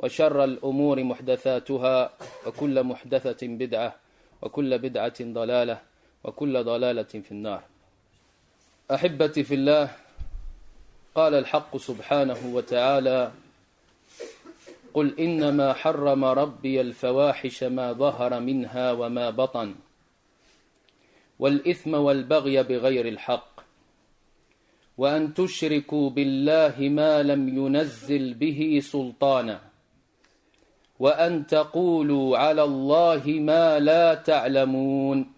وشر الأمور محدثاتها وكل محدثة بدعة وكل بدعة ضلالة وكل ضلالة في النار. أحبتي في الله قال الحق سبحانه وتعالى قل إنما حرم ربي الفواحش ما ظهر منها وما بطن والإثم والبغي بغير الحق وأن تشركوا بالله ما لم ينزل به سلطانا. وأن تقولوا على الله ما لا تعلمون.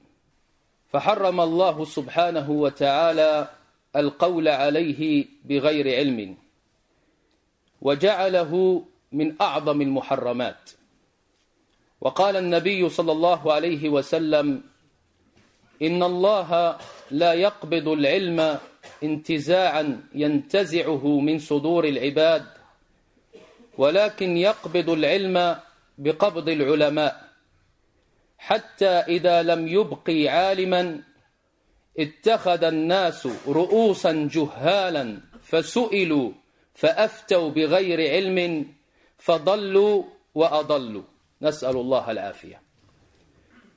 فحرم الله سبحانه وتعالى القول عليه بغير علم. وجعله من أعظم المحرمات. وقال النبي صلى الله عليه وسلم إن الله لا يقبض العلم انتزاعا ينتزعه من صدور العباد ولكن يقبض العلم بقبض العلماء. حتى إذا لم يبقي عالما اتخذ الناس رؤوسا جهالا فسئلوا فأفتوا بغير علم فضلوا وأضلوا. نسأل الله العافية.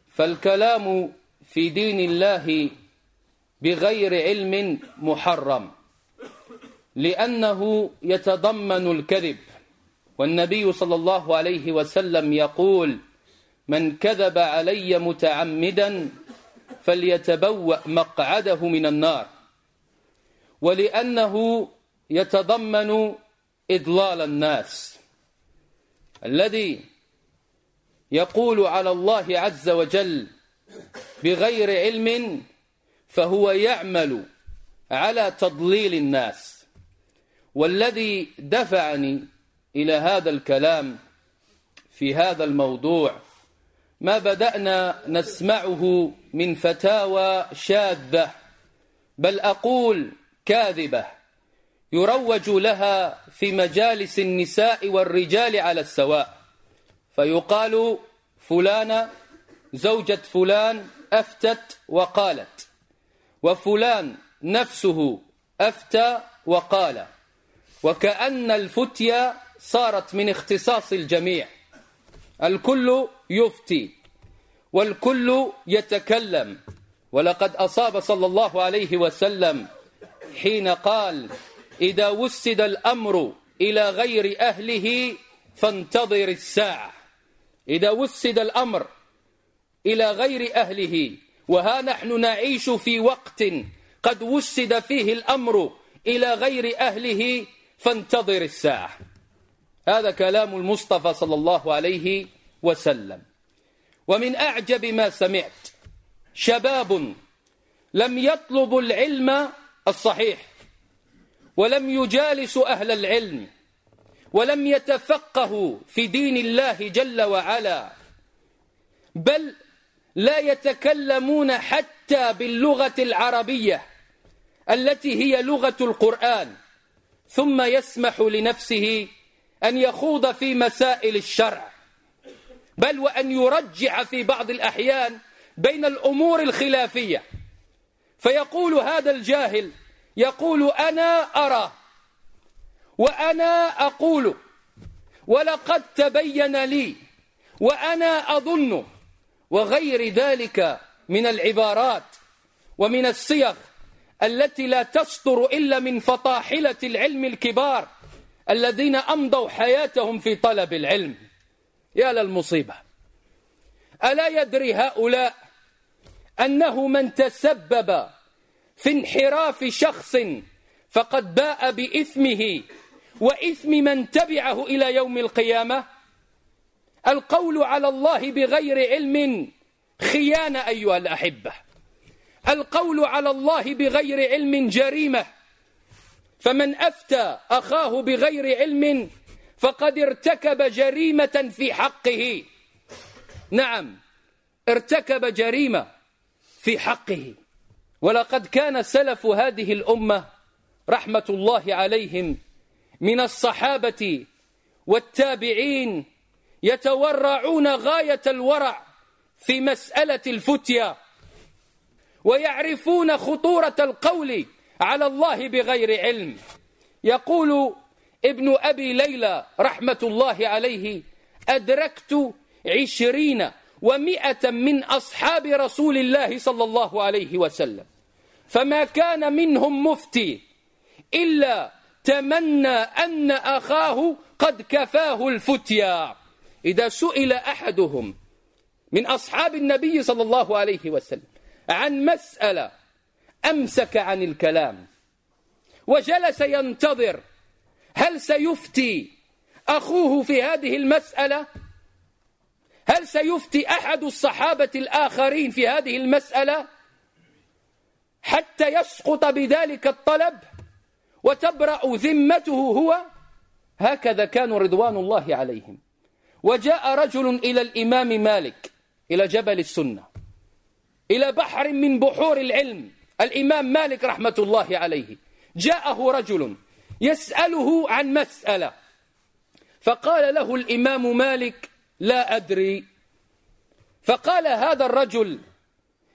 فالكلام في دين الله بغير علم محرم لأنه يتضمن الكذب. والنبي صلى الله عليه وسلم يقول من كذب علي متعمدا فليتبوأ مقعده من النار. ولأنه يتضمن إضلال الناس. الذي يقول على الله عز وجل بغير علم فهو يعمل على تضليل الناس. والذي دفعني إلى هذا الكلام في هذا الموضوع ما بدأنا نسمعه من فتاوى شاذة بل أقول كاذبة يروج لها في مجالس النساء والرجال على السواء فيقال فلانة زوجة فلان أفتت وقالت وفلان نفسه أفتى وقال وكأن الفتية صارت من اختصاص الجميع. الكل يفتي والكل يتكلم. ولقد أصاب صلى الله عليه وسلم حين قال إذا وسد الأمر إلى غير أهله فانتظر الساعة. إذا وسد الأمر إلى غير أهله وها نحن نعيش في وقت قد وسد فيه الأمر إلى غير أهله فانتظر الساعة. هذا كلام المصطفى صلى الله عليه وسلم. ومن أعجب ما سمعت شباب لم يطلبوا العلم الصحيح ولم يجالسوا أهل العلم ولم يتفقهوا في دين الله جل وعلا بل لا يتكلمون حتى باللغة العربية التي هي لغة القرآن ثم يسمح لنفسه أن يخوض في مسائل الشرع بل وأن يرجع في بعض الأحيان بين الأمور الخلافية. فيقول هذا الجاهل يقول أنا أرى وأنا أقول ولقد تبين لي وأنا أظن وغير ذلك من العبارات ومن الصيغ التي لا تصدر إلا من فطاحلة العلم الكبار. الذين أمضوا حياتهم في طلب العلم. يا للمصيبة. ألا يدري هؤلاء أنه من تسبب في انحراف شخص فقد باء بإثمه وإثم من تبعه إلى يوم القيامة؟ القول على الله بغير علم خيانة أيها الأحبة. القول على الله بغير علم جريمة. فمن أفتى أخاه بغير علم فقد ارتكب جريمة في حقه. نعم ارتكب جريمة في حقه. ولقد كان سلف هذه الأمة رحمة الله عليهم من الصحابة والتابعين يتورعون غاية الورع في مسألة الفتيا ويعرفون خطورة القول على الله بغير علم. يقول ابن أبي ليلى رحمة الله عليه أدركت عشرين ومئة من أصحاب رسول الله صلى الله عليه وسلم. فما كان منهم مفتي إلا تمنى أن أخاه قد كفاه الفتيا. إذا سئل أحدهم من أصحاب النبي صلى الله عليه وسلم عن مسألة أمسك عن الكلام وجلس ينتظر هل سيفتي أخوه في هذه المسألة؟ هل سيفتي أحد الصحابة الآخرين في هذه المسألة؟ حتى يسقط بذلك الطلب وتبرأ ذمته هو؟ هكذا كانوا رضوان الله عليهم. وجاء رجل إلى الإمام مالك إلى جبل السنة إلى بحر من بحور العلم الإمام مالك رحمة الله عليه. جاءه رجل يسأله عن مسألة. فقال له الإمام مالك لا أدري. فقال هذا الرجل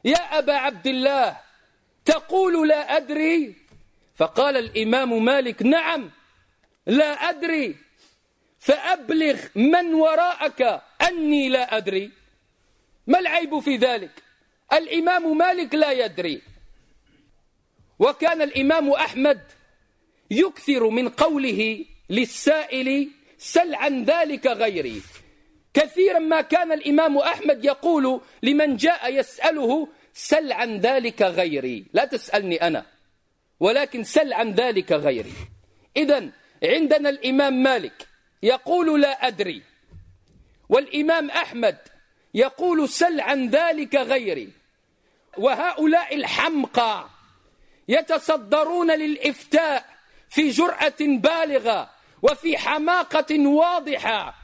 يا أبا عبد الله تقول لا أدري؟ فقال الإمام مالك نعم لا أدري. فأبلغ من وراءك أني لا أدري. ما العيب في ذلك؟ الإمام مالك لا يدري. وكان الإمام أحمد يكثر من قوله للسائل سل عن ذلك غيري. كثيرا ما كان الإمام أحمد يقول لمن جاء يسأله سل عن ذلك غيري. لا تسألني أنا ولكن سل عن ذلك غيري. إذا عندنا الإمام مالك يقول لا أدري. والإمام أحمد يقول سل عن ذلك غيري. وهؤلاء الحمقى يتصدرون للإفتاء في جرأة بالغة وفي حماقة واضحة.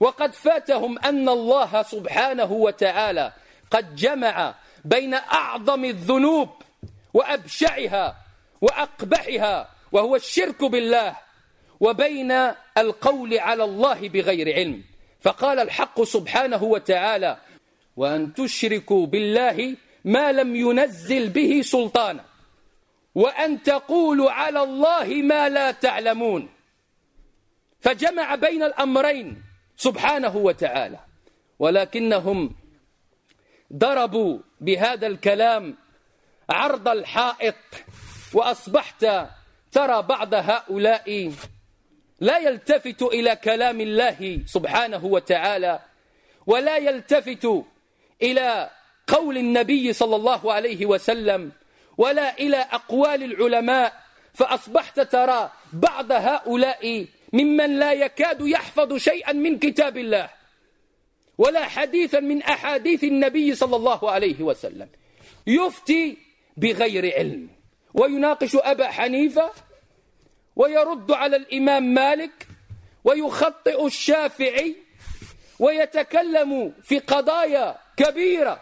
وقد فاتهم أن الله سبحانه وتعالى قد جمع بين أعظم الذنوب وأبشعها وأقبحها وهو الشرك بالله وبين القول على الله بغير علم. فقال الحق سبحانه وتعالى وأن تشركوا بالله ما لم ينزل به سلطانا. وأن تقولوا على الله ما لا تعلمون. فجمع بين الأمرين سبحانه وتعالى ولكنهم ضربوا بهذا الكلام عرض الحائط وأصبحت ترى بعض هؤلاء لا يلتفت إلى كلام الله سبحانه وتعالى ولا يلتفت إلى قول النبي صلى الله عليه وسلم ولا إلى أقوال العلماء فأصبحت ترى بعض هؤلاء ممن لا يكاد يحفظ شيئا من كتاب الله ولا حديثا من أحاديث النبي صلى الله عليه وسلم. يفتي بغير علم ويناقش أبا حنيفة ويرد على الإمام مالك ويخطئ الشافعي ويتكلم في قضايا كبيرة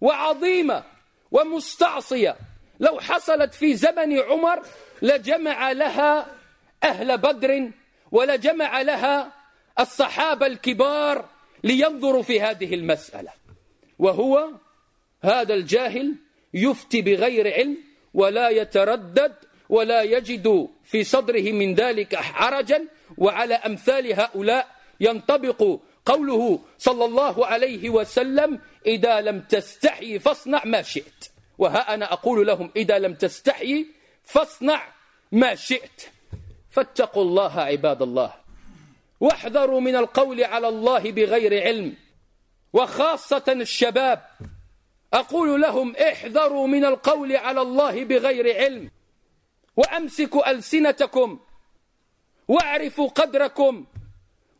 وعظيمة ومستعصية. لو حصلت في زمن عمر لجمع لها أهل بدر ولجمع لها الصحابة الكبار لينظروا في هذه المسألة. وهو هذا الجاهل يفتي بغير علم ولا يتردد ولا يجد في صدره من ذلك حرجا وعلى أمثال هؤلاء ينطبق قوله صلى الله عليه وسلم إذا لم تستحي فاصنع ما شئت. وها أنا أقول لهم إذا لم تستحي فاصنع ما شئت. فاتقوا الله عباد الله. واحذروا من القول على الله بغير علم. وخاصة الشباب. أقول لهم احذروا من القول على الله بغير علم. وأمسكوا ألسنتكم. واعرفوا قدركم.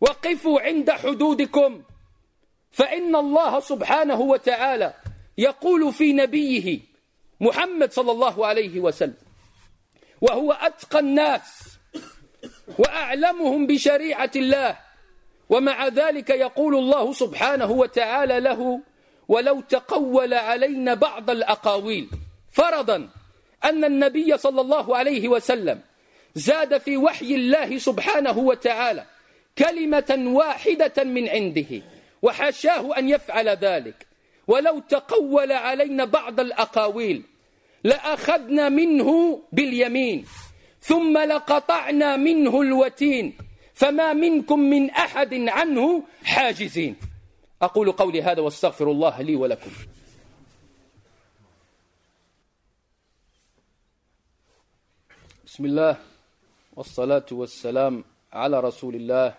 وقفوا عند حدودكم. فإن الله سبحانه وتعالى يقول في نبيه محمد صلى الله عليه وسلم وهو أتقى الناس وأعلمهم بشريعة الله ومع ذلك يقول الله سبحانه وتعالى له ولو تقول علينا بعض الأقاويل فرضا أن النبي صلى الله عليه وسلم زاد في وحي الله سبحانه وتعالى كلمة واحدة من عنده وحاشاه أن يفعل ذلك ولو تقول علينا بعض الأقاويل لأخذنا منه باليمين ثم لقطعنا منه الوتين فما منكم من أحد عنه حاجزين. أقول قولي هذا واستغفر الله لي ولكم. بسم الله والصلاة والسلام على رسول الله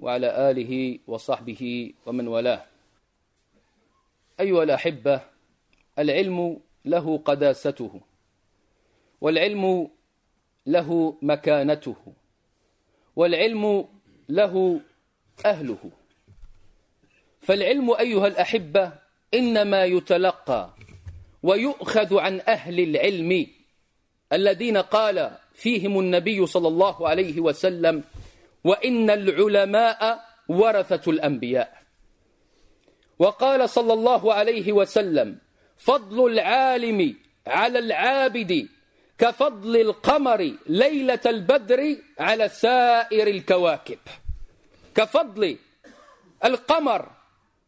وعلى آله وصحبه ومن والاه. أيها الأحبة العلم له قداسته والعلم له مكانته والعلم له أهله. فالعلم أيها الأحبة إنما يتلقى ويؤخذ عن أهل العلم الذين قال فيهم النبي صلى الله عليه وسلم وإن العلماء ورثة الأنبياء وقال صلى الله عليه وسلم فضل العالم على العابد كفضل القمر ليلة البدر على سائر الكواكب. كفضل القمر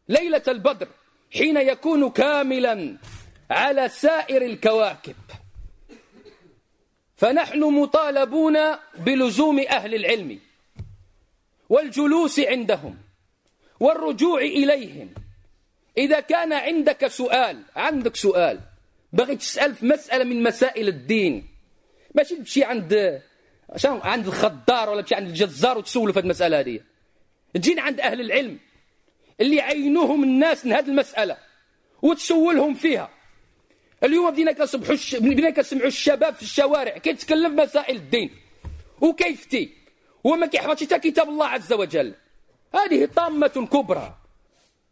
ليلة البدر حين يكون كاملا على سائر الكواكب. فنحن مطالبون بلزوم أهل العلم والجلوس عندهم والرجوع إليهم إذا كان عندك سؤال عندك سؤال. باغي تسأل في مسألة من مسائل الدين. ماشي تمشي عند عند الخضار ولا تمشي عند الجزار وتسولوا في هذه المسألة هذه تجينا عند أهل العلم اللي عينوهم الناس من هذه المسألة وتسولهم فيها. اليوم بدينا كنصبحوا بدينا كنسمعوا الشباب في الشوارع كيتكلم في مسائل الدين. وكيفتي وما كيحفظش حتى كتاب الله عز وجل. هذه طامة كبرى.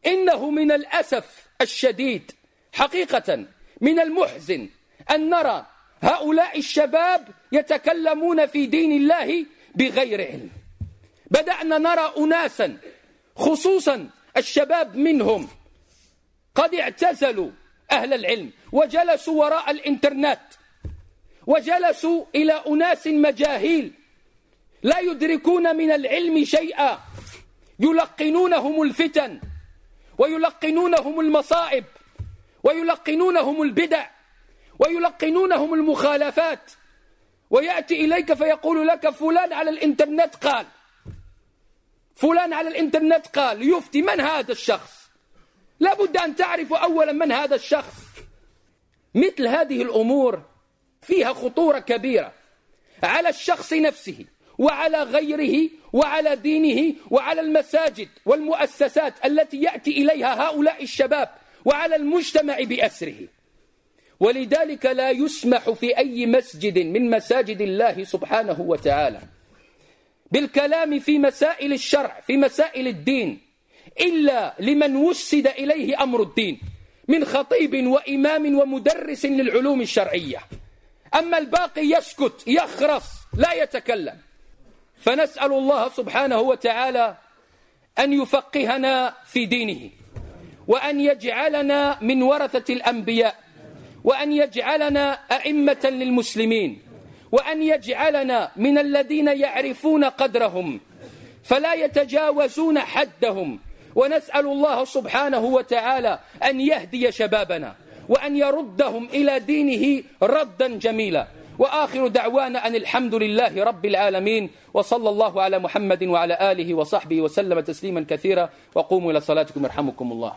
إنه من الأسف الشديد حقيقة من المحزن أن نرى هؤلاء الشباب يتكلمون في دين الله بغير علم. بدأنا نرى أناسا خصوصا الشباب منهم قد اعتزلوا أهل العلم وجلسوا وراء الإنترنت وجلسوا إلى أناس مجاهيل لا يدركون من العلم شيئا يلقنونهم الفتن. ويلقنونهم المصائب ويلقنونهم البدع ويلقنونهم المخالفات. ويأتي إليك فيقول لك فلان على الإنترنت قال فلان على الإنترنت قال يفتي من هذا الشخص؟ لابد أن تعرف أولا من هذا الشخص. مثل هذه الأمور فيها خطورة كبيرة على الشخص نفسه. وعلى غيره وعلى دينه وعلى المساجد والمؤسسات التي يأتي إليها هؤلاء الشباب وعلى المجتمع بأسره. ولذلك لا يسمح في أي مسجد من مساجد الله سبحانه وتعالى بالكلام في مسائل الشرع في مسائل الدين إلا لمن وسد إليه أمر الدين من خطيب وإمام ومدرس للعلوم الشرعية. أما الباقي يسكت يخرص لا يتكلم. فنسأل الله سبحانه وتعالى أن يفقهنا في دينه وأن يجعلنا من ورثة الأنبياء وأن يجعلنا أئمة للمسلمين وأن يجعلنا من الذين يعرفون قدرهم فلا يتجاوزون حدهم. ونسأل الله سبحانه وتعالى أن يهدي شبابنا وأن يردهم إلى دينه ردا جميلا. وآخر دعوانا أن الحمد لله رب العالمين وصلى الله على محمد وعلى آله وصحبه وسلم تسليما كثيرا وقوموا إلى صلاتكم يرحمكم الله.